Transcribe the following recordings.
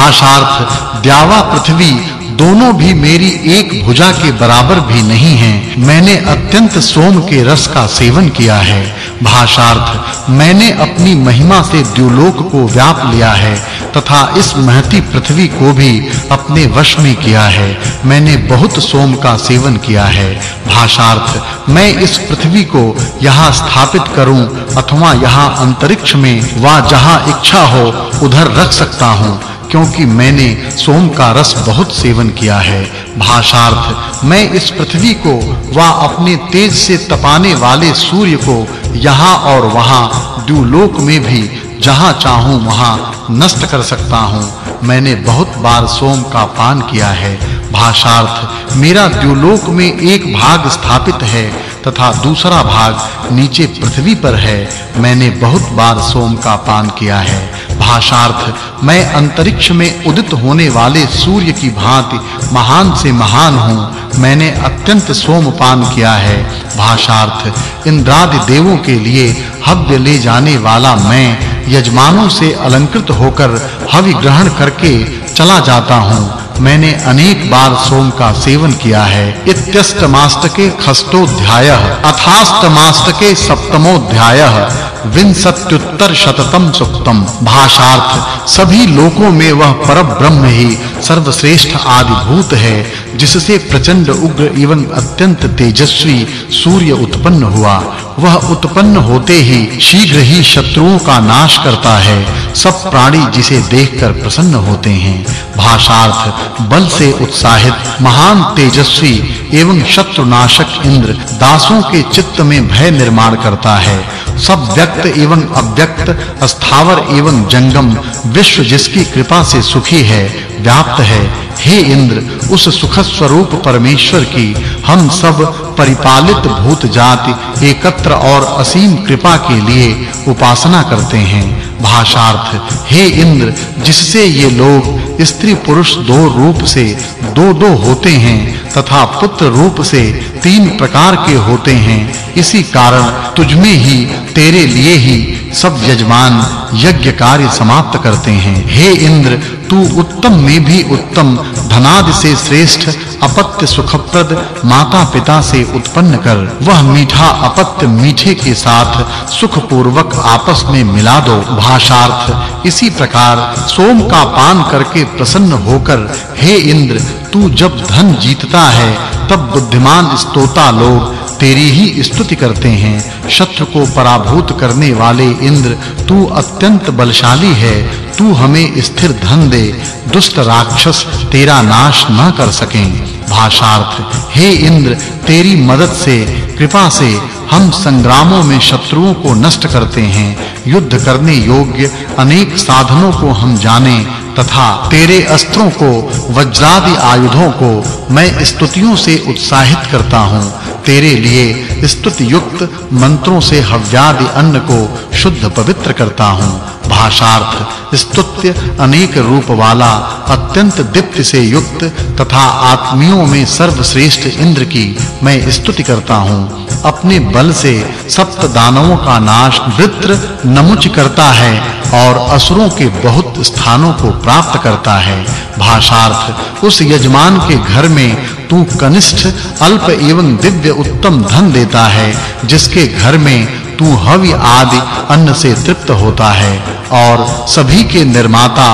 भाषार्थ द्यावा पृथ्वी, दोनों भी मेरी एक भुजा के बराबर भी नहीं हैं। मैंने अत्यंत सोम के रस का सेवन किया है। भाषार्थ, मैंने अपनी महिमा से द्युलोक को व्याप लिया है, तथा इस महती पृथ्वी को भी अपने वश में किया है। मैंने बहुत सोम का सेवन किया है। भाषार्थ, मैं इस पृथ्वी को यहाँ स्थापित करूँ, अथवा यहाँ अंतरिक्ष में, वा जहाँ इच्छा हो, उधर रख सकता हूँ। क्योंकि मैंने सोम का रस बहुत सेवन किया है। भाषार्थ, मैं इस पृथ्वी को वा अपने तेज से तपाने वाले सूर्य को यहाँ और वहाँ, द्युलोक में भी, जहाँ चाहूँ वहाँ नष्ट कर सकता हूँ। मैंने बहुत बार सोम का पान किया है। भाषार्थ, मेरा द्युलोक में एक भाग स्थापित है तथा दूसरा भाग नीचे पृथ्वी पर है। मैंने बहुत बार सोम का पान किया है। भाषार्थ मैं अंतरिक्ष में उदित होने वाले सूर्य की भांति महान से महान हूँ। मैंने अत्यंत सोमपान किया है। भाषार्थ, इंद्रादि देवों के लिए हव्य ले जाने वाला मैं यजमानों से अलंकृत होकर हवि ग्रहण करके चला जाता हूँ। मैंने अनेक बार सोम का सेवन किया है। इत्यष्टमाष्टके खष्टोध्यायः अथाष्टमाष्टके सप्तमोध्यायः विंशत्युत्तर शततम सुक्तम भाषार्थ, सभी लोकों में वह पर ब्रह्म ही सर्वश्रेष्ठ आदिभूत है, जिससे प्रचंड उग्र एवं अत्यंत तेजस्वी सूर्य उत्पन्न हुआ। वह उत्पन्न होते ही शीघ्र ही शत्रुओं का नाश करता है, सब प्राणी जिसे देखकर प्रसन्न होते हैं। भाषार्थ, बल से उत्साहित, महान तेजस्वी एवं शत्रुनाशक इंद्र दासों के चित्त में भय निर्माण करता है। सब व्यक्त एवं अव्यक्त, स्थावर एवं जंगम, विश्व जिसकी कृपा से सुखी है, व्याप्त है। हे इंद्र, उस सुख स्वरूप परमेश्वर की, हम सब परिपालित भूत जाति, एकत्र और असीम कृपा के लिए उपासना करते हैं। भाषार्थ हे। इंद्र, जिससे ये लोग स्त्री पुरुष दो रूप से दो दो होते हैं तथा पुत्र रूप से तीन प्रकार के होते हैं, इसी कारण तुझमें ही, तेरे लिए ही सब यजमान यज्ञ कार्य समाप्त करते हैं। हे इंद्र, तू उत्तम में भी उत्तम, धनादि से श्रेष्ठ, अपत्य सुखप्रद माता पिता से उत्पन्न कर, वह मीठा अपत्य मीठे के साथ सुख पूर्वक आपस में मिला दो भाषार्थ। इसी प्रकार सोम का पान करके प्रसन्न होकर, हे इंद्र, तू जब धन जीतता है, तब बुद्धिमान स्तोता लोग तेरी ही स्तुति करते हैं। शत्रु को पराभूत करने वाले इंद्र, तू अत्यंत बलशाली है। तू हमें स्थिर धन दे। दुष्ट राक्षस तेरा नाश न कर सकें। भाषार्थ, हे इंद्र, तेरी मदद से, कृपा से हम संग्रामों में शत्रुओं को नष्ट करते हैं। युद्ध करने योग्य अनेक साधनों को हम जाने तथा तेरे अस्त्रों को, वज्रादि आयुधों को मैं स्तुतियों से उत्साहित करता हूँ। तेरे लिए स्तुति युक्त मंत्रों से हव्यादि अन्न को शुद्ध पवित्र करता हूँ। भाषार्थ, स्तुत्य अनेक रूप वाला, अत्यंत दीप्ति से युक्त तथा आत्मियों में सर्वश्रेष्ठ इंद्र की मैं स्तुति करता हूँ। अपने बल से सप्त दानवों का नाश वृत्र नमुच करता है और असुरों के बहुत स्थानों को प्राप्त करता है। भाषार्थ, उस यजमान के घर में तू कनिष्ठ अल्प एवं दिव्य उत्तम धन देता है, जिसके घर में तू हवि आदि अन्न से तृप्त होता है। और सभी के निर्माता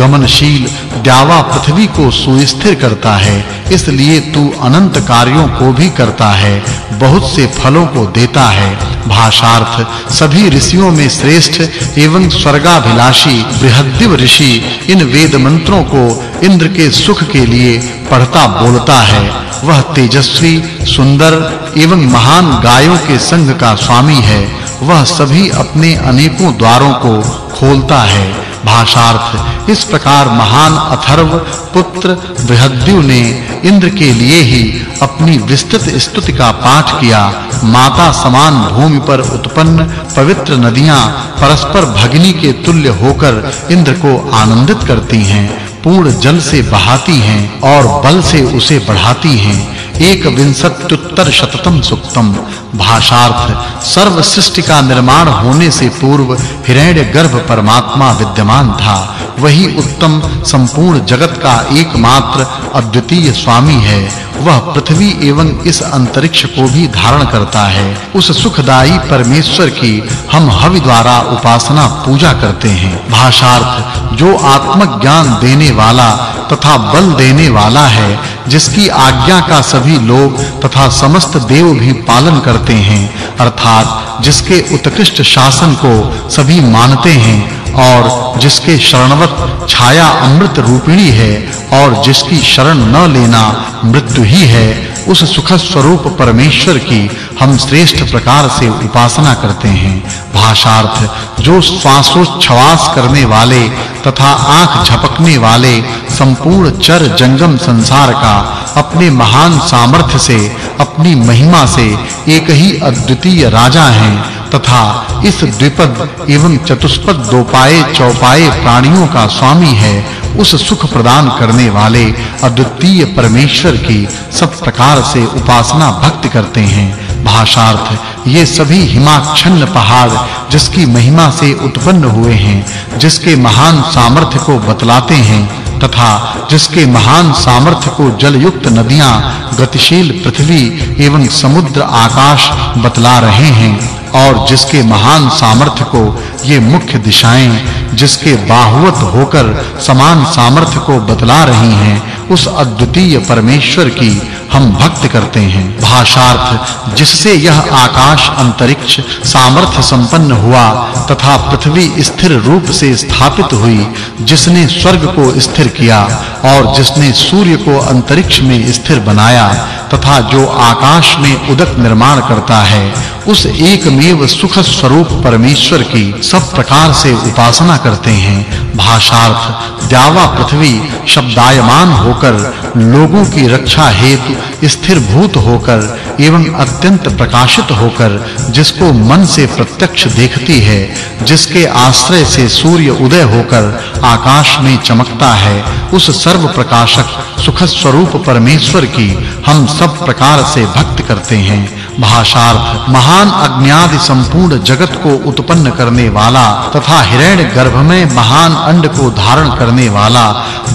गमनशील द्यावा पृथ्वी को सुस्थिर करता है, इसलिए तू अनंत कार्यों को भी करता है, बहुत से फलों को देता है। भाषार्थ, सभी ऋषियों में श्रेष्ठ एवं स्वर्गाभिलाषी बृहद्दिव ऋषि इन वेद मंत्रों को इंद्र के सुख के लिए पढ़ता बोलता है। वह तेजस्वी, सुंदर एवं महान गायों के संघ का स्वामी है। वह सभी अपने अनेकों द्वारों को खोलता है। भाषार्थ, इस प्रकार महान अथर्व पुत्र बृहद्यु ने इंद्र के लिए ही अपनी विस्तृत स्तुति का पाठ किया। माता समान भूमि पर उत्पन्न पवित्र नदियाँ परस्पर भगिनी के तुल्य होकर इंद्र को आनंदित करती हैं, पूर्ण जल से बहाती हैं और बल से उसे बढ़ाती हैं। एक विंशत्युत्तर शततम सुक्तम। भाषार्थ सर्व सृष्टि का निर्माण होने से पूर्व हिरण्य गर्भ परमात्मा विद्यमान था। वही उत्तम, संपूर्ण जगत का एकमात्र अद्वितीय स्वामी है। वह पृथ्वी एवं इस अंतरिक्ष को भी धारण करता है। उस सुखदाई परमेश्वर की हम हवि द्वारा उपासना पूजा करते हैं। भाषार्थ, जो आत्मज्ञान ज्ञान देने वाला तथा बल देने वाला है, जिसकी आज्ञा का सभी लोग तथा समस्त देव भी पालन करते हैं, अर्थात जिसके उत्कृष्ट शासन को सभी मानते हैं, और जिसके शरणवत छाया अमृत रूपिणी है, और जिसकी शरण न लेना मृत्यु ही है, उस सुख स्वरूप परमेश्वर की हम श्रेष्ठ प्रकार से उपासना करते हैं। भाषार्थ, जो श्वासोच्छ्वास करने वाले तथा आँख झपकने वाले संपूर्ण चर जंगम संसार का अपने महान सामर्थ्य से, अपनी महिमा से एक ही अद्वितीय राजा हैं तथा इस द्विपद एवं चतुष्पद दोपाए चौपाए प्राणियों का स्वामी है, उस सुख प्रदान करने वाले अद्वितीय परमेश्वर की सब प्रकार से उपासना भक्त करते हैं। भाषार्थ ये सभी हिमाच्छन्न पहाड़ जिसकी महिमा से उत्पन्न हुए हैं, जिसके महान सामर्थ्य को बतलाते हैं, तथा जिसके महान सामर्थ्य को जल युक्त नदियाँ, गतिशील पृथ्वी एवं समुद्र आकाश बतला रहे हैं, और जिसके महान सामर्थ्य को ये मुख्य दिशाएँ, जिसके बाहुवत होकर समान सामर्थ्य को बतला रही हैं उस अद्वितीय परमेश्वर की हम भक्त करते हैं। भाषार्थ, जिससे यह आकाश अंतरिक्ष सामर्थ्य संपन्न हुआ तथा पृथ्वी स्थिर रूप से स्थापित हुई, जिसने स्वर्ग को स्थिर किया और जिसने सूर्य को अंतरिक्ष में स्थिर बनाया तथा जो आकाश में उदक निर्माण करता है, उस एकमेव सुख स्वरूप परमेश्वर की सब प्रकार से उपासना करते हैं। भाषार्थ, द्यावा पृथ्वी शब्दायमान होकर लोगों की रक्षा हेतु स्थिर भूत होकर एवं अत्यंत प्रकाशित होकर जिसको मन से प्रत्यक्ष देखती है, जिसके आश्रय से सूर्य उदय होकर आकाश में चमकता है, उस सर्व प्रकाशक सुख स्वरूप परमेश्वर की हम सब प्रकार से भक्त करते हैं। भाषार्थ महान अज्ञादि संपूर्ण जगत को उत्पन्न करने वाला तथा हिरण्य गर्भ में महान अंड को धारण करने वाला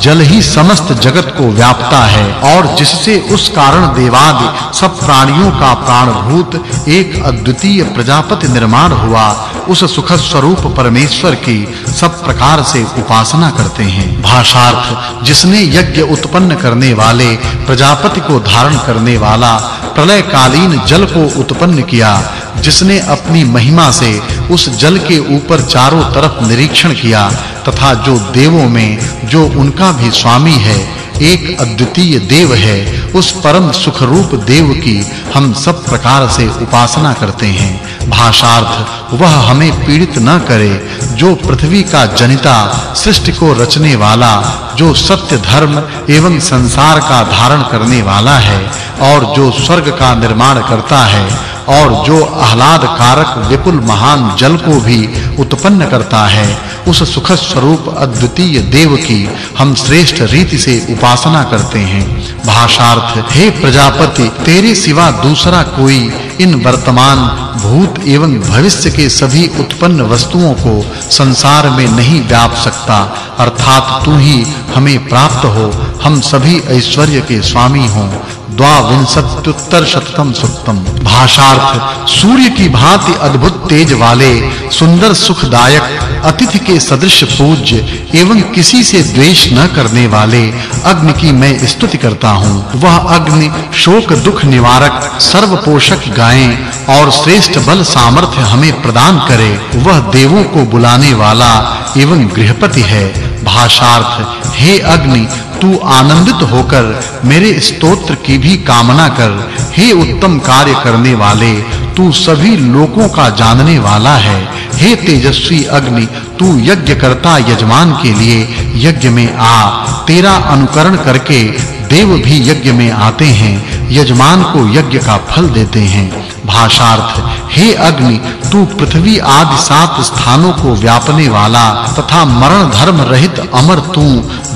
जल ही समस्त जगत को व्यापता है और जिससे उस कारण देवादि सब प्राणियों का प्राणभूत एक अद्वितीय प्रजापति निर्माण हुआ, उस सुख स्वरूप परमेश्वर की सब प्रकार से उपासना करते हैं। भाषार्थ, जिसने यज्ञ उत्पन्न करने वाले प्रजापति को धारण करने वाला प्रलय कालीन जल को उत्पन्न किया, जिसने अपनी महिमा से उस जल के ऊपर चारों तरफ़ निरीक्षण किया, तथा जो देवों में जो उनका भी स्वामी है, एक अद्वितीय देव है, उस परम सुख रूप देव की हम सब प्रकार से उपासना करते हैं। भाषार्थ, वह हमें पीड़ित न करे, जो पृथ्वी का जनिता, सृष्टि को रचने वाला, जो सत्य धर्म एवं संसार का धारण करने वाला है और जो स्वर्ग का निर्माण करता है और जो आह्लाद कारक विपुल, महान जल को भी उत्पन्न करता है, उस सुख स्वरूप अद्वितीय देव की हम श्रेष्ठ रीति से उपासना करते हैं। भाषार्थ, हे प्रजापति, तेरे सिवा दूसरा कोई इन वर्तमान भूत एवं भविष्य के सभी उत्पन्न वस्तुओं को संसार में नहीं व्याप सकता। अर्थात तू ही हमें प्राप्त हो। हम सभी ऐश्वर्य के स्वामी हों। द्वाविंशत्युत्तर शततम सुक्तम। भाषार्थ, सूर्य की भांति अद्भुत तेज वाले, सुंदर सुखदायक, अतिथि के सदृश पूज्य एवं किसी से द्वेष न करने वाले अग्नि की मैं स्तुति करता हूँ। वह अग्नि शोक दुख निवारक सर्व पोषक गायें और श्रेष्ठ बल सामर्थ्य हमें प्रदान करे, वह देवों को बुलाने वाला एवं गृहपति है। भाषार्थ, हे अग्नि, तू आनंदित होकर मेरे स्तोत्र की भी कामना कर। हे उत्तम कार्य करने वाले, तू सभी लोकों का जानने वाला है। हे तेजस्वी अग्नि, तू यज्ञ करता यजमान के लिए यज्ञ में आ। तेरा अनुकरण करके देव भी यज्ञ में आते हैं, यजमान को यज्ञ का फल देते हैं। भाषार्थ, हे अग्नि, तू पृथ्वी आदि सात स्थानों को व्यापने वाला तथा मरण धर्म रहित अमर तू,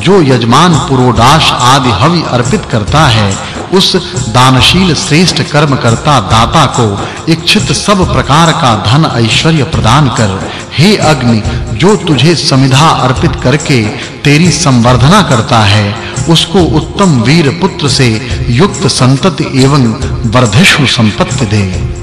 जो यजमान पुरोडाश आदि हवि अर्पित करता है उस दानशील श्रेष्ठ कर्म करता दाता को इच्छित सब प्रकार का धन ऐश्वर्य प्रदान कर, हे अग्नि, जो तुझे समिधा अर्पित करके तेरी संवर्धना करता है, उसको उत्तम वीर पुत्र से युक्त संतति एवं वर्धिष्णु संपत्ति दे।